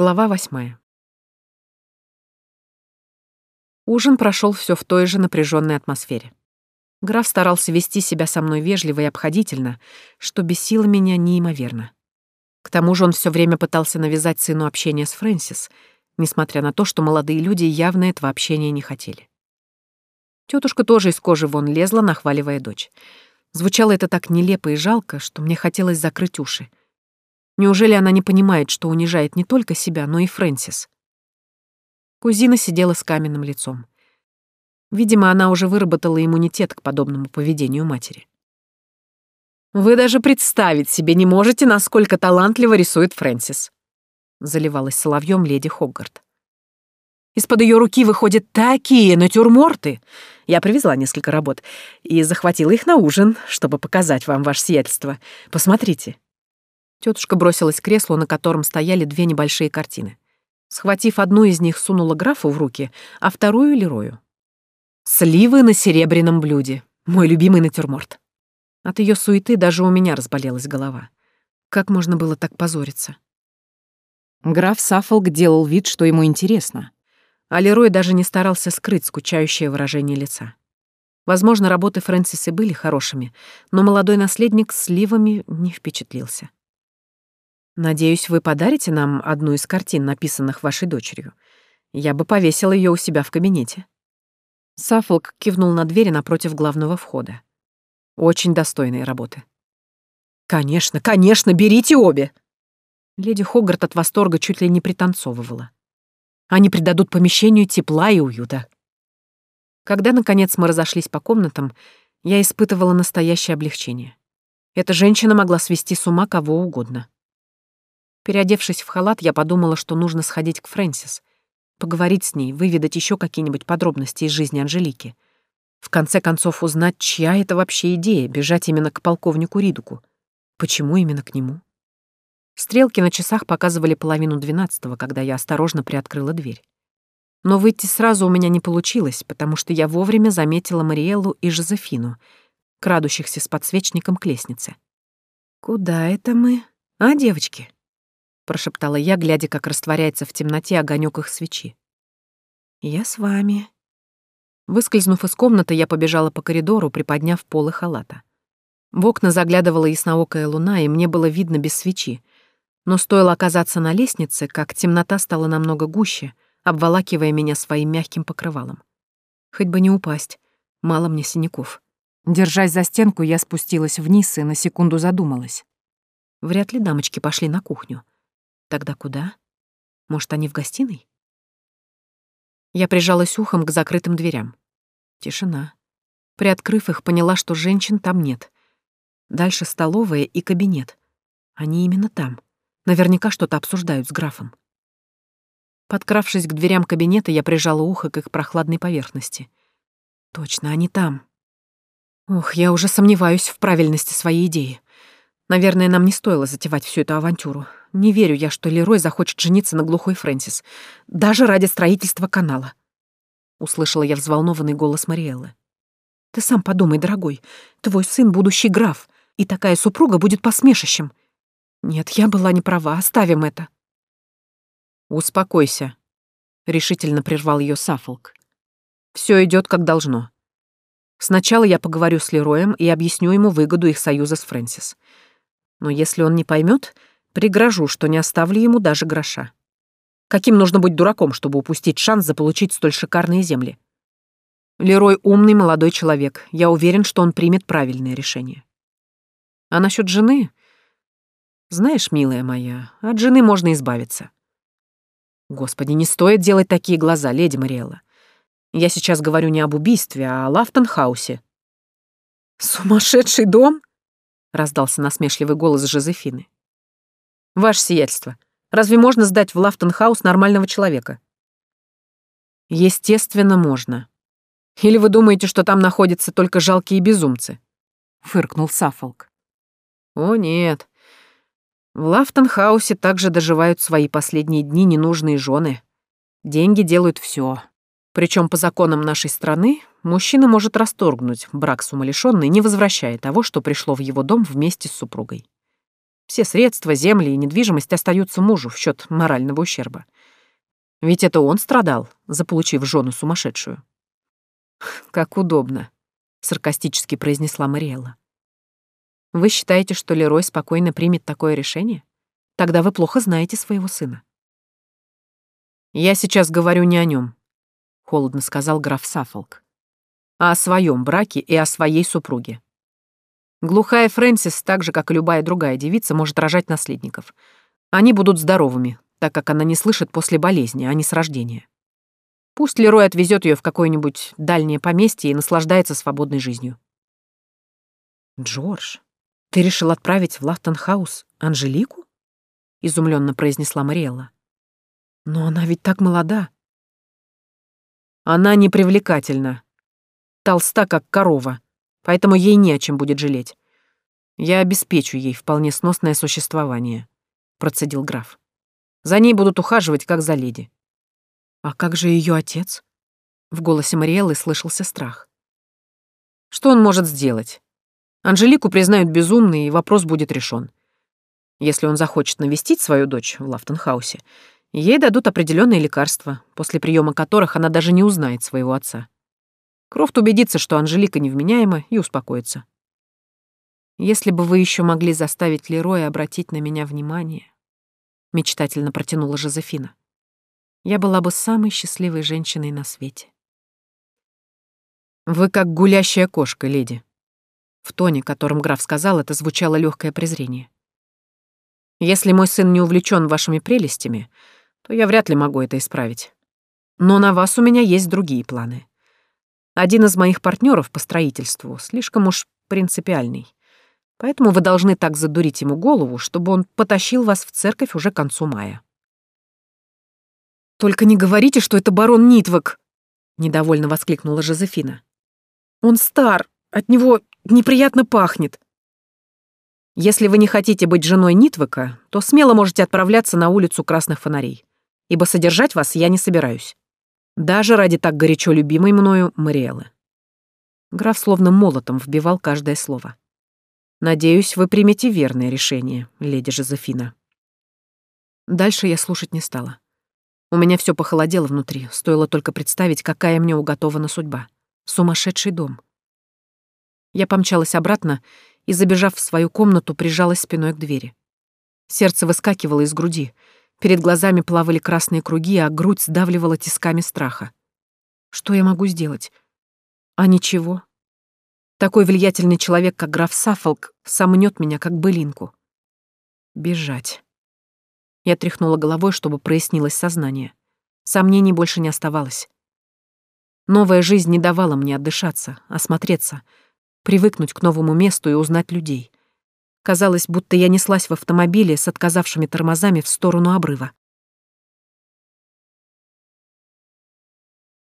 Глава восьмая. Ужин прошел все в той же напряженной атмосфере. Граф старался вести себя со мной вежливо и обходительно, что бесило меня неимоверно. К тому же он все время пытался навязать сыну общение с Фрэнсис, несмотря на то, что молодые люди явно этого общения не хотели. Тетушка тоже из кожи вон лезла, нахваливая дочь. Звучало это так нелепо и жалко, что мне хотелось закрыть уши. Неужели она не понимает, что унижает не только себя, но и Фрэнсис? Кузина сидела с каменным лицом. Видимо, она уже выработала иммунитет к подобному поведению матери. «Вы даже представить себе не можете, насколько талантливо рисует Фрэнсис», — заливалась соловьем леди Хоггарт. «Из-под ее руки выходят такие натюрморты. Я привезла несколько работ и захватила их на ужин, чтобы показать вам ваше сиятельство. Посмотрите». Тетушка бросилась к креслу, на котором стояли две небольшие картины. Схватив одну из них, сунула графу в руки, а вторую — Лерою. «Сливы на серебряном блюде. Мой любимый натюрморт». От ее суеты даже у меня разболелась голова. Как можно было так позориться? Граф Саффолк делал вид, что ему интересно, а Лерой даже не старался скрыть скучающее выражение лица. Возможно, работы Фрэнсиса были хорошими, но молодой наследник сливами не впечатлился. «Надеюсь, вы подарите нам одну из картин, написанных вашей дочерью. Я бы повесила ее у себя в кабинете». Саффолк кивнул на двери напротив главного входа. Очень достойные работы. «Конечно, конечно, берите обе!» Леди Хогарт от восторга чуть ли не пританцовывала. Они придадут помещению тепла и уюта. Когда, наконец, мы разошлись по комнатам, я испытывала настоящее облегчение. Эта женщина могла свести с ума кого угодно. Переодевшись в халат, я подумала, что нужно сходить к Фрэнсис, поговорить с ней, выведать еще какие-нибудь подробности из жизни Анжелики — в конце концов, узнать, чья это вообще идея — бежать именно к полковнику Ридуку. Почему именно к нему? Стрелки на часах показывали половину двенадцатого, когда я осторожно приоткрыла дверь. Но выйти сразу у меня не получилось, потому что я вовремя заметила Мариэллу и Жозефину, крадущихся с подсвечником к лестнице. «Куда это мы? А, девочки?» — прошептала я, глядя, как растворяется в темноте огонёк их свечи. «Я с вами», Выскользнув из комнаты, я побежала по коридору, приподняв полы халата. В окна заглядывала ясноокая луна, и мне было видно без свечи. Но стоило оказаться на лестнице, как темнота стала намного гуще, обволакивая меня своим мягким покрывалом. Хоть бы не упасть, мало мне синяков. Держась за стенку, я спустилась вниз и на секунду задумалась. Вряд ли дамочки пошли на кухню. Тогда куда? Может, они в гостиной? Я прижалась ухом к закрытым дверям. Тишина. Приоткрыв их, поняла, что женщин там нет. Дальше столовая и кабинет. Они именно там. Наверняка что-то обсуждают с графом. Подкравшись к дверям кабинета, я прижала ухо к их прохладной поверхности. Точно, они там. Ох, я уже сомневаюсь в правильности своей идеи. Наверное, нам не стоило затевать всю эту авантюру. Не верю я, что Лерой захочет жениться на глухой Фрэнсис. Даже ради строительства канала. Услышала я взволнованный голос Мариэллы. Ты сам подумай, дорогой. Твой сын — будущий граф, и такая супруга будет посмешищем. Нет, я была не права, оставим это. Успокойся, — решительно прервал ее Сафолк. Все идет как должно. Сначала я поговорю с Лероем и объясню ему выгоду их союза с Фрэнсис. Но если он не поймет, пригрожу, что не оставлю ему даже гроша. Каким нужно быть дураком, чтобы упустить шанс заполучить столь шикарные земли? Лерой умный молодой человек. Я уверен, что он примет правильное решение. А насчет жены? Знаешь, милая моя, от жены можно избавиться. Господи, не стоит делать такие глаза, леди Мариэлла. Я сейчас говорю не об убийстве, а о Лафтонхаусе. «Сумасшедший дом?» — раздался насмешливый голос Жозефины. «Ваше сиятельство, разве можно сдать в Лафтонхаус нормального человека?» «Естественно, можно. Или вы думаете, что там находятся только жалкие безумцы?» — фыркнул Саффолк. «О, нет. В Лафтонхаусе также доживают свои последние дни ненужные жены. Деньги делают все. Причем по законам нашей страны мужчина может расторгнуть брак с умалишенной, не возвращая того, что пришло в его дом вместе с супругой. Все средства, земли и недвижимость остаются мужу в счет морального ущерба. Ведь это он страдал, заполучив жену сумасшедшую. «Как удобно», — саркастически произнесла Мариэлла. «Вы считаете, что Лерой спокойно примет такое решение? Тогда вы плохо знаете своего сына». «Я сейчас говорю не о нем, холодно сказал граф Саффолк, а о своем браке и о своей супруге. Глухая Фрэнсис, так же, как и любая другая девица, может рожать наследников. Они будут здоровыми, так как она не слышит после болезни, а не с рождения. Пусть Лерой отвезет ее в какое-нибудь дальнее поместье и наслаждается свободной жизнью. «Джордж, ты решил отправить в Лахтенхаус Анжелику?» — изумленно произнесла Мариэлла. «Но она ведь так молода». «Она непривлекательна. Толста, как корова, поэтому ей не о чем будет жалеть. Я обеспечу ей вполне сносное существование», — процедил граф. За ней будут ухаживать, как за леди. А как же ее отец? В голосе Мариэллы слышался страх. Что он может сделать? Анжелику признают безумной, и вопрос будет решен. Если он захочет навестить свою дочь в Лафтенхаусе, ей дадут определенные лекарства, после приема которых она даже не узнает своего отца. Крофт убедится, что Анжелика невменяема, и успокоится. Если бы вы еще могли заставить Лероя обратить на меня внимание, — мечтательно протянула Жозефина. «Я была бы самой счастливой женщиной на свете». «Вы как гулящая кошка, леди». В тоне, которым граф сказал, это звучало легкое презрение. «Если мой сын не увлечен вашими прелестями, то я вряд ли могу это исправить. Но на вас у меня есть другие планы. Один из моих партнеров по строительству слишком уж принципиальный. Поэтому вы должны так задурить ему голову, чтобы он потащил вас в церковь уже к концу мая. «Только не говорите, что это барон Нитвок!» — недовольно воскликнула Жозефина. «Он стар, от него неприятно пахнет». «Если вы не хотите быть женой Нитвока, то смело можете отправляться на улицу Красных Фонарей, ибо содержать вас я не собираюсь. Даже ради так горячо любимой мною Мариэлы». Граф словно молотом вбивал каждое слово. Надеюсь, вы примете верное решение, леди Жозефина. Дальше я слушать не стала. У меня все похолодело внутри, стоило только представить, какая мне уготована судьба. Сумасшедший дом. Я помчалась обратно и, забежав в свою комнату, прижалась спиной к двери. Сердце выскакивало из груди, перед глазами плавали красные круги, а грудь сдавливала тисками страха. Что я могу сделать? А ничего. Такой влиятельный человек, как граф Саффолк, сомнет меня, как былинку. Бежать. Я тряхнула головой, чтобы прояснилось сознание. Сомнений больше не оставалось. Новая жизнь не давала мне отдышаться, осмотреться, привыкнуть к новому месту и узнать людей. Казалось, будто я неслась в автомобиле с отказавшими тормозами в сторону обрыва.